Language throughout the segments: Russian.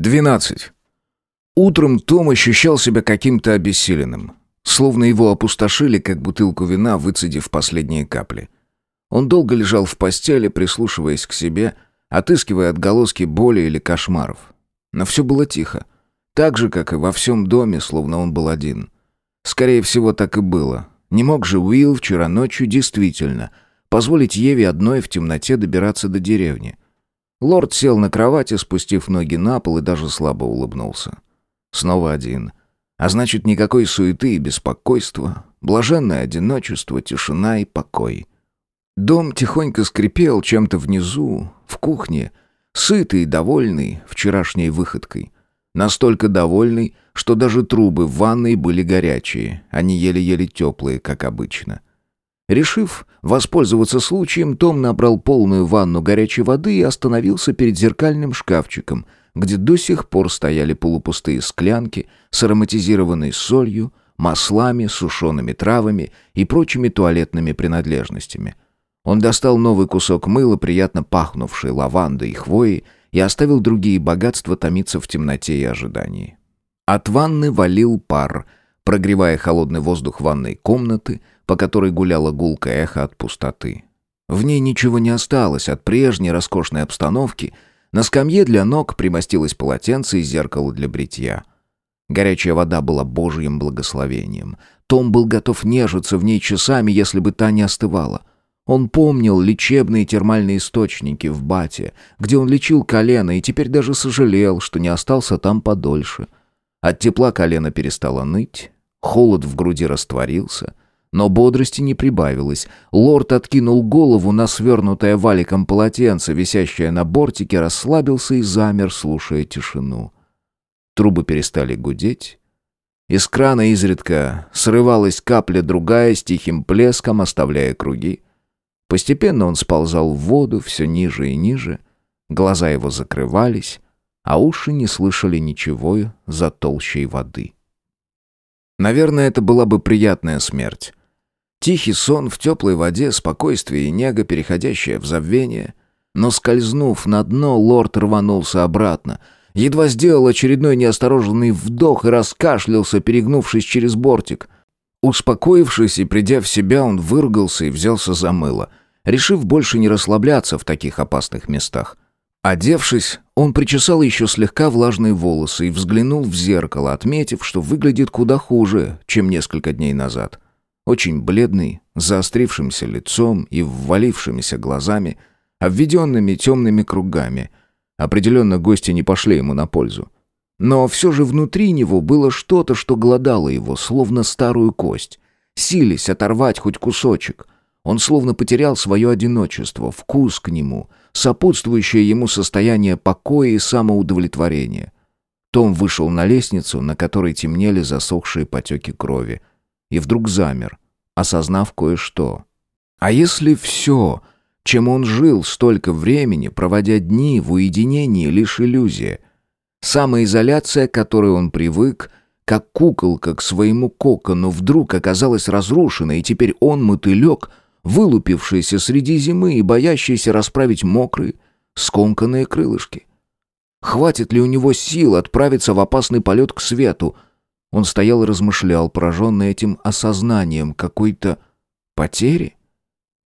12. Утром Том ощущал себя каким-то обессиленным. Словно его опустошили, как бутылку вина, выцедив последние капли. Он долго лежал в постели, прислушиваясь к себе, отыскивая отголоски боли или кошмаров. Но все было тихо. Так же, как и во всем доме, словно он был один. Скорее всего, так и было. Не мог же Уилл вчера ночью действительно позволить Еве одной в темноте добираться до деревни. Лорд сел на кровати, спустив ноги на пол и даже слабо улыбнулся. Снова один. А значит, никакой суеты и беспокойства, блаженное одиночество, тишина и покой. Дом тихонько скрипел чем-то внизу, в кухне, сытый и довольный вчерашней выходкой. Настолько довольный, что даже трубы в ванной были горячие, не еле-еле теплые, как обычно. Решив воспользоваться случаем, Том набрал полную ванну горячей воды и остановился перед зеркальным шкафчиком, где до сих пор стояли полупустые склянки с ароматизированной солью, маслами, сушеными травами и прочими туалетными принадлежностями. Он достал новый кусок мыла, приятно пахнувший лавандой и хвоей, и оставил другие богатства томиться в темноте и ожидании. От ванны валил пар, прогревая холодный воздух ванной комнаты, по которой гуляло гулкое эхо от пустоты. В ней ничего не осталось от прежней роскошной обстановки. На скамье для ног примостилось полотенце и зеркало для бритья. Горячая вода была божьим благословением. Том был готов нежиться в ней часами, если бы та не остывала. Он помнил лечебные термальные источники в Бате, где он лечил колено, и теперь даже сожалел, что не остался там подольше. От тепла колено перестало ныть, холод в груди растворился — но бодрости не прибавилось. Лорд откинул голову на свернутое валиком полотенце, висящее на бортике, расслабился и замер, слушая тишину. Трубы перестали гудеть. Из крана изредка срывалась капля другая с тихим плеском, оставляя круги. Постепенно он сползал в воду все ниже и ниже. Глаза его закрывались, а уши не слышали ничего за толщей воды. Наверное, это была бы приятная смерть. Тихий сон в теплой воде, спокойствие и нега, переходящее в забвение. Но скользнув на дно, лорд рванулся обратно. Едва сделал очередной неосторожный вдох и раскашлялся, перегнувшись через бортик. Успокоившись и придя в себя, он выругался и взялся за мыло, решив больше не расслабляться в таких опасных местах. Одевшись, он причесал еще слегка влажные волосы и взглянул в зеркало, отметив, что выглядит куда хуже, чем несколько дней назад. Очень бледный, заострившимся лицом и ввалившимися глазами, обведенными темными кругами. Определенно гости не пошли ему на пользу. Но все же внутри него было что-то, что голодало его, словно старую кость. Сились оторвать хоть кусочек. Он словно потерял свое одиночество, вкус к нему, сопутствующее ему состояние покоя и самоудовлетворения. Том вышел на лестницу, на которой темнели засохшие потеки крови и вдруг замер, осознав кое-что. А если все, чем он жил столько времени, проводя дни в уединении, лишь иллюзия? Самоизоляция, к которой он привык, как куколка к своему кокону, вдруг оказалась разрушена, и теперь он мотылек, вылупившийся среди зимы и боящийся расправить мокрые, скомканные крылышки. Хватит ли у него сил отправиться в опасный полет к свету — он стоял и размышлял, пораженный этим осознанием какой-то потери.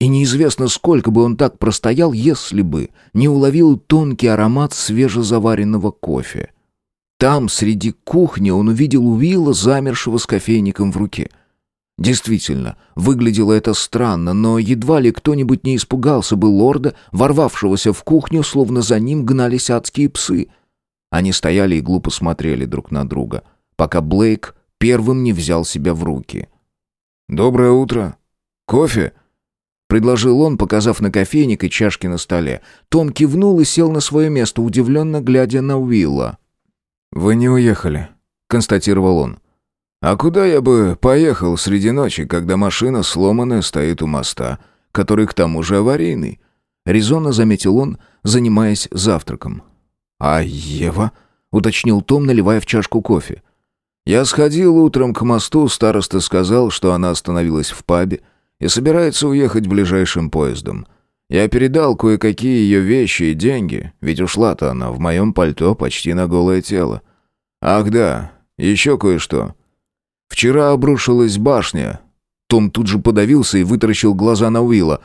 И неизвестно, сколько бы он так простоял, если бы не уловил тонкий аромат свежезаваренного кофе. Там, среди кухни, он увидел Уилла, замершего с кофейником в руке. Действительно, выглядело это странно, но едва ли кто-нибудь не испугался бы лорда, ворвавшегося в кухню, словно за ним гнались адские псы. Они стояли и глупо смотрели друг на друга — пока Блейк первым не взял себя в руки. «Доброе утро. Кофе?» Предложил он, показав на кофейник и чашки на столе. Том кивнул и сел на свое место, удивленно глядя на Уилла. «Вы не уехали», — констатировал он. «А куда я бы поехал среди ночи, когда машина сломанная стоит у моста, который к тому же аварийный?» Резонно заметил он, занимаясь завтраком. «А Ева?» — уточнил Том, наливая в чашку кофе. Я сходил утром к мосту, староста сказал, что она остановилась в пабе и собирается уехать ближайшим поездом. Я передал кое-какие ее вещи и деньги, ведь ушла-то она в моем пальто почти на голое тело. Ах да, еще кое-что. Вчера обрушилась башня». Том тут же подавился и вытаращил глаза на Уилла.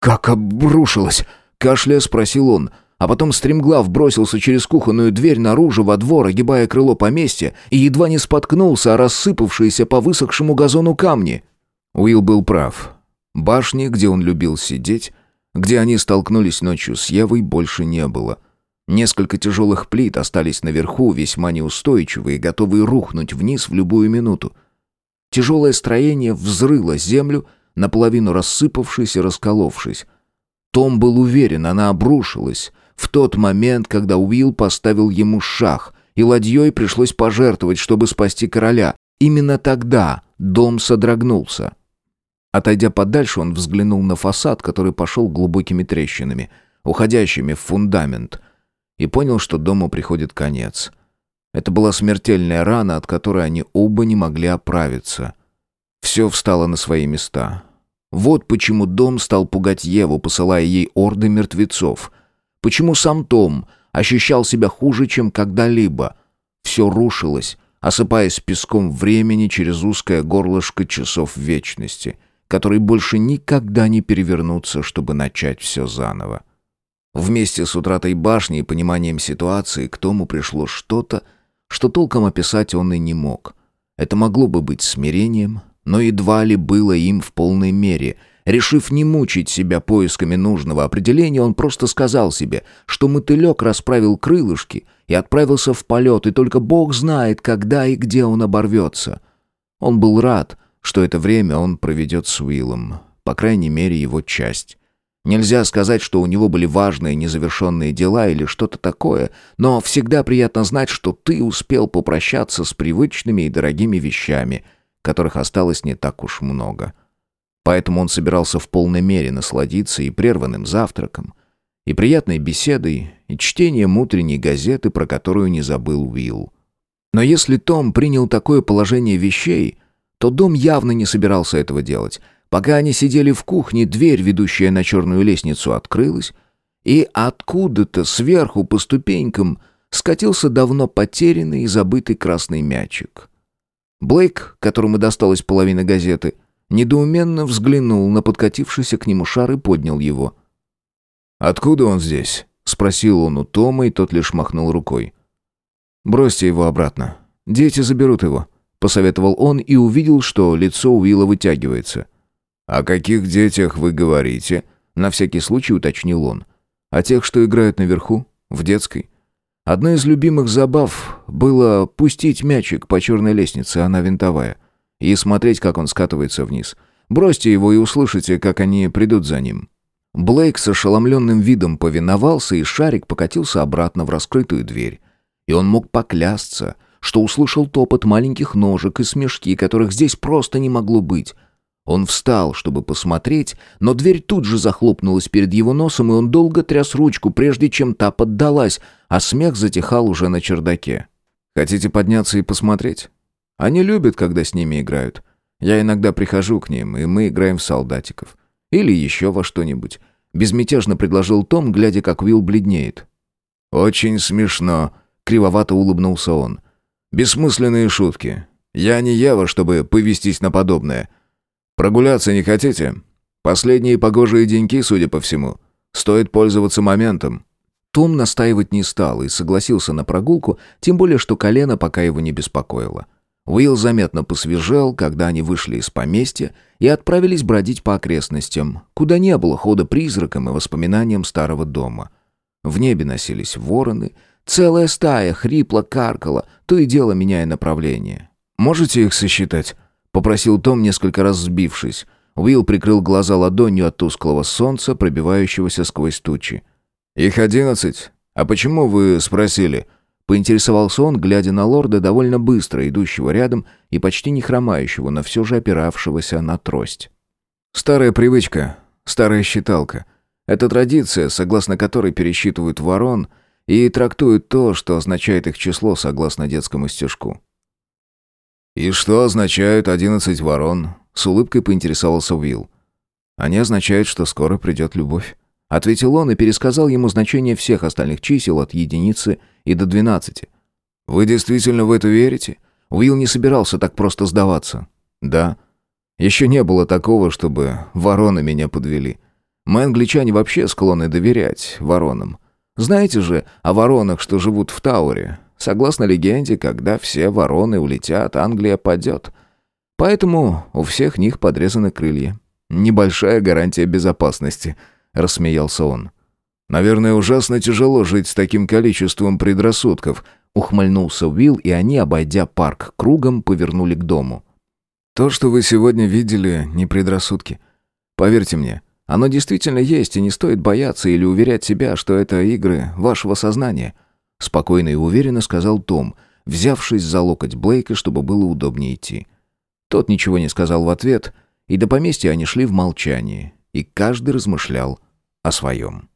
«Как обрушилась?» — кашляя спросил он. А потом стремглав бросился через кухонную дверь наружу во двор, огибая крыло поместья, и едва не споткнулся о рассыпавшиеся по высохшему газону камни. Уилл был прав. Башни, где он любил сидеть, где они столкнулись ночью с Евой, больше не было. Несколько тяжелых плит остались наверху, весьма неустойчивые, готовые рухнуть вниз в любую минуту. Тяжелое строение взрыло землю, наполовину рассыпавшись и расколовшись. Том был уверен, она обрушилась в тот момент, когда Уилл поставил ему шах, и ладьей пришлось пожертвовать, чтобы спасти короля. Именно тогда дом содрогнулся. Отойдя подальше, он взглянул на фасад, который пошел глубокими трещинами, уходящими в фундамент, и понял, что дому приходит конец. Это была смертельная рана, от которой они оба не могли оправиться. Все встало на свои места. Вот почему дом стал пугать Еву, посылая ей орды мертвецов. Почему сам Том ощущал себя хуже, чем когда-либо. Все рушилось, осыпаясь песком времени через узкое горлышко часов вечности, которые больше никогда не перевернутся, чтобы начать все заново. Вместе с утратой башни и пониманием ситуации к Тому пришло что-то, что толком описать он и не мог. Это могло бы быть смирением, но едва ли было им в полной мере. Решив не мучить себя поисками нужного определения, он просто сказал себе, что мотылек расправил крылышки и отправился в полет, и только Бог знает, когда и где он оборвется. Он был рад, что это время он проведет с Уиллом, по крайней мере его часть. Нельзя сказать, что у него были важные незавершенные дела или что-то такое, но всегда приятно знать, что ты успел попрощаться с привычными и дорогими вещами, которых осталось не так уж много. Поэтому он собирался в полной мере насладиться и прерванным завтраком, и приятной беседой, и чтением утренней газеты, про которую не забыл Уилл. Но если Том принял такое положение вещей, то дом явно не собирался этого делать — Пока они сидели в кухне, дверь, ведущая на черную лестницу, открылась, и откуда-то сверху по ступенькам скатился давно потерянный и забытый красный мячик. Блейк, которому досталась половина газеты, недоуменно взглянул на подкатившийся к нему шар и поднял его. «Откуда он здесь?» — спросил он у Тома, и тот лишь махнул рукой. «Бросьте его обратно. Дети заберут его», — посоветовал он и увидел, что лицо Уилла вытягивается — «О каких детях вы говорите?» На всякий случай уточнил он. «О тех, что играют наверху, в детской». Одной из любимых забав было пустить мячик по черной лестнице, она винтовая, и смотреть, как он скатывается вниз. Бросьте его и услышите, как они придут за ним. Блейк с ошеломленным видом повиновался, и шарик покатился обратно в раскрытую дверь. И он мог поклясться, что услышал топот маленьких ножек и смешки, которых здесь просто не могло быть. Он встал, чтобы посмотреть, но дверь тут же захлопнулась перед его носом, и он долго тряс ручку, прежде чем та поддалась, а смех затихал уже на чердаке. «Хотите подняться и посмотреть? Они любят, когда с ними играют. Я иногда прихожу к ним, и мы играем в солдатиков. Или еще во что-нибудь». Безмятежно предложил Том, глядя, как Уилл бледнеет. «Очень смешно», — кривовато улыбнулся он. «Бессмысленные шутки. Я не Ева, чтобы повестись на подобное». «Прогуляться не хотите? Последние погожие деньки, судя по всему. Стоит пользоваться моментом». Том настаивать не стал и согласился на прогулку, тем более, что колено пока его не беспокоило. Уилл заметно посвежел, когда они вышли из поместья и отправились бродить по окрестностям, куда не было хода призракам и воспоминаниям старого дома. В небе носились вороны, целая стая хрипло каркала, то и дело меняя направление. «Можете их сосчитать?» Попросил Том, несколько раз сбившись. Уилл прикрыл глаза ладонью от тусклого солнца, пробивающегося сквозь тучи. «Их одиннадцать. А почему вы спросили?» Поинтересовался он, глядя на лорда, довольно быстро идущего рядом и почти не хромающего, но все же опиравшегося на трость. «Старая привычка, старая считалка. Это традиция, согласно которой пересчитывают ворон и трактуют то, что означает их число согласно детскому стежку. «И что означают одиннадцать ворон?» — с улыбкой поинтересовался Уилл. «Они означают, что скоро придет любовь», — ответил он и пересказал ему значение всех остальных чисел от единицы и до двенадцати. «Вы действительно в это верите?» Уилл не собирался так просто сдаваться. «Да. Еще не было такого, чтобы вороны меня подвели. Мы, англичане, вообще склонны доверять воронам. Знаете же о воронах, что живут в Тауре. Согласно легенде, когда все вороны улетят, Англия падет. Поэтому у всех них подрезаны крылья. Небольшая гарантия безопасности», — рассмеялся он. «Наверное, ужасно тяжело жить с таким количеством предрассудков», — ухмыльнулся Уилл, и они, обойдя парк кругом, повернули к дому. «То, что вы сегодня видели, не предрассудки. Поверьте мне, оно действительно есть, и не стоит бояться или уверять себя, что это игры вашего сознания», — спокойно и уверенно сказал Том, взявшись за локоть Блейка, чтобы было удобнее идти. Тот ничего не сказал в ответ, и до поместья они шли в молчании, и каждый размышлял о своем.